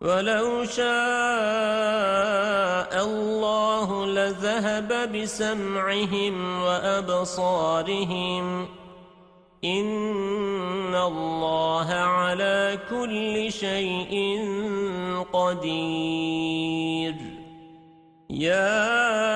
ولو شاء الله لذهب بسمعهم وأبصارهم. إن الله على كل شيء قدير. يا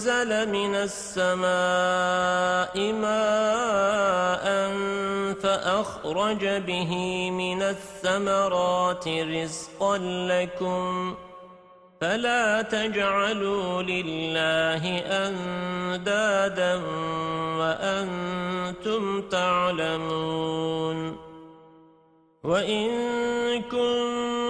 وأنزل من السماء ماء فأخرج به من الثمرات رزقا لكم فلا تجعلوا لله أندادا وأنتم تعلمون وإن